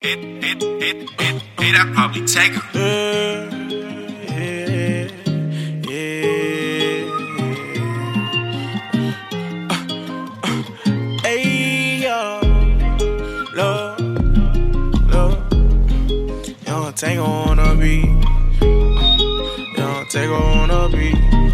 It, it, it, it, it, I probably take her. Yeah, yeah. Hey, yo, love, love. Young Tango on a beat. Young Tango on a beat.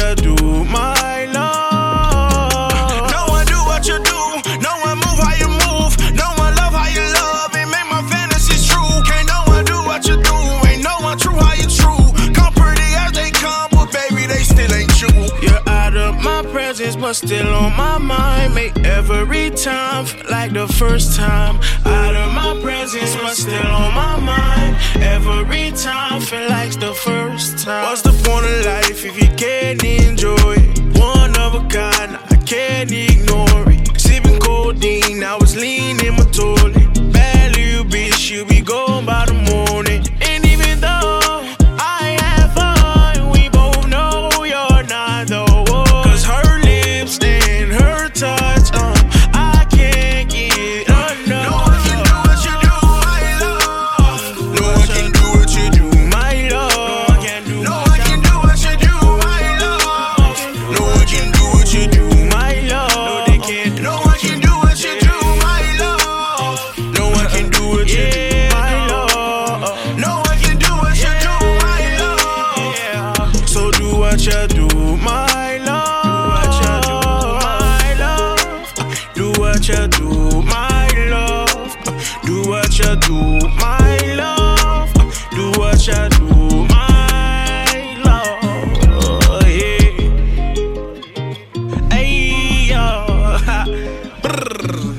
You do, my love. No one do what you do. No one move how you move. No one love how you love. And make my fantasies true. Can't no one do what you do. Ain't no one true how you true. Come pretty as they come, but baby, they still ain't you. You're out of my presence, but still on my mind. Make every time feel like the first time. Out of my presence, but still on my mind. Every time feel like the first time. What's the point of life if you can't enjoy? One of a kind, I can't ignore. Brrr.